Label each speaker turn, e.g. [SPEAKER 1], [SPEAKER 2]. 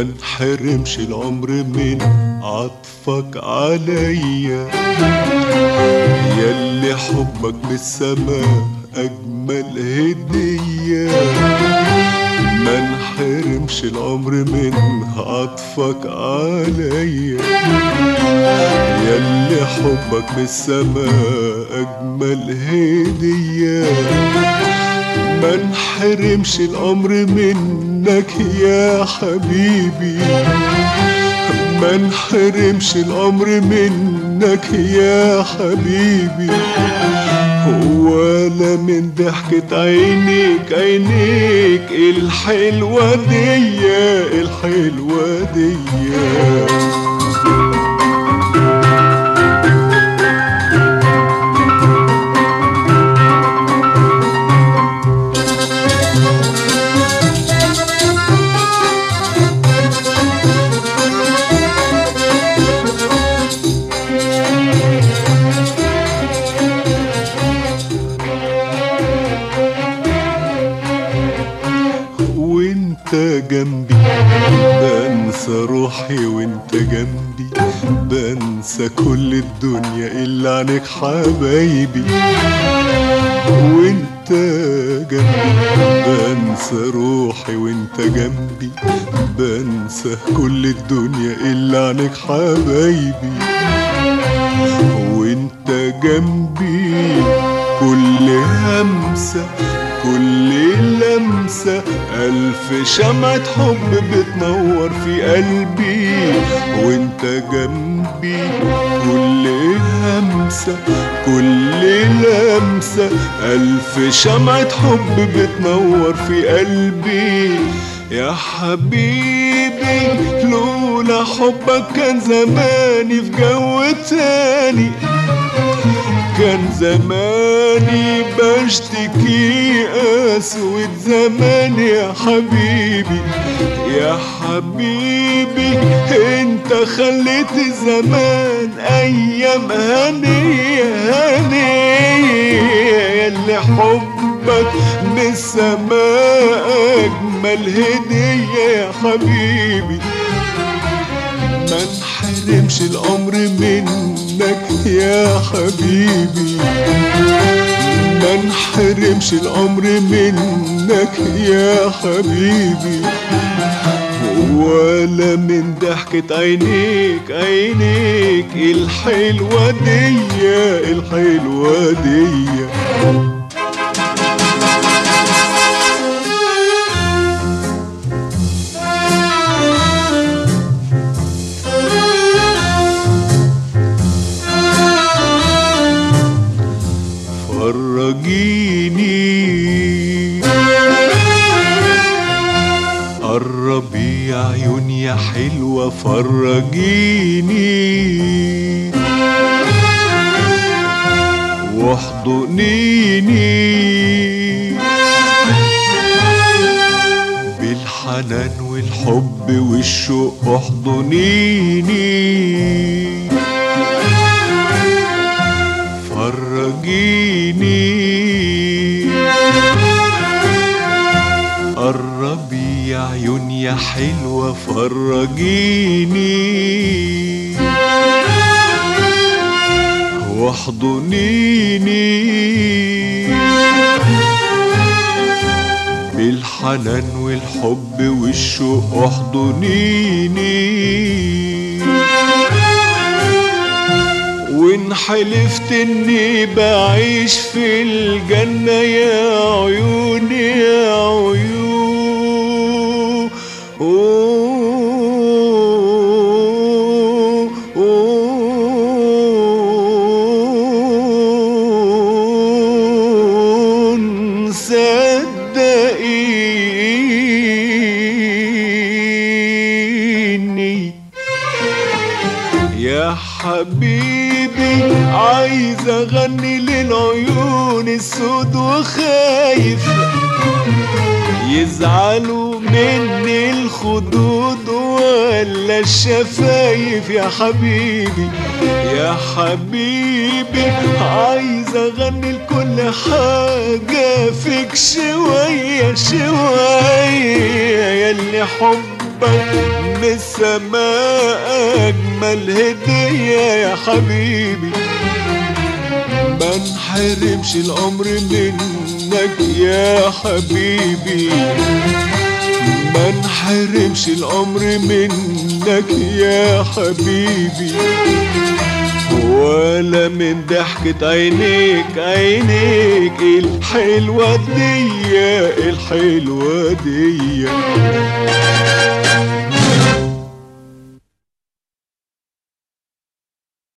[SPEAKER 1] انحرمش العمر من عطفك عليا. ياللي حبك من السماء أجمل هدية. ما انحرمش العمر من عطفك عليا. ياللي حبك من السماء أجمل هدية. ما انحرمش الأمر منك يا حبيبي. ما انحرمش الأمر منك يا حبيبي. ولا من ضحكة عينيك عينيك الحلوة دي الحلوة دي جنبي بنسى روحي وانت جنبي بنسى كل الدنيا إلا عنك حبايبي. وانت جنبي بنسى روحي وانت جنبي بنسى كل الدنيا إلا عنك حبايبي. وانت جنبي كل همسة كل لمسة ألف شمعة حب بتنور في قلبي. وانت جنبي كل همسة كل لمسة ألف شمعة حب بتنور في قلبي. يا حبيبي لولا حبك كان زماني في جو تاني. كان زماني بشتكي أسود زمان يا حبيبي يا حبيبي أنت خليت زمان أيام هنية هنية اللي حبك من السماء أجمل هدية يا حبيبي. ما انحرمش الامر منك يا حبيبي. ما انحرمش الأمر منك يا حبيبي. ولا من ضحكة عينيك عينيك الحلوة دي الحلوة دي. يا عيون يا حلوة فرجيني. واحضنيني. بالحنان والحب والشوق احضنيني. فرجيني. عيون يا حلوة فرجيني واحضنيني. بالحنان والحب والشوق احضنيني. وإن حلفت إني بعيش في الجنة يا عيوني. حبيبي عايز أغني للعيون السود وخايف. يزعلوا مني الخدود ولا الشفايف. يا حبيبي يا حبيبي عايز أغني لكل حاجة فيك شوية شوية. ياللي حبك حبك من السماء أجمل هدية يا حبيبي. ما نحرمش الأمر منك يا حبيبي. ما نحرمش الأمر منك يا حبيبي. ولا من ضحكة عينيك عينيك الحلوة دي الحلوة دي.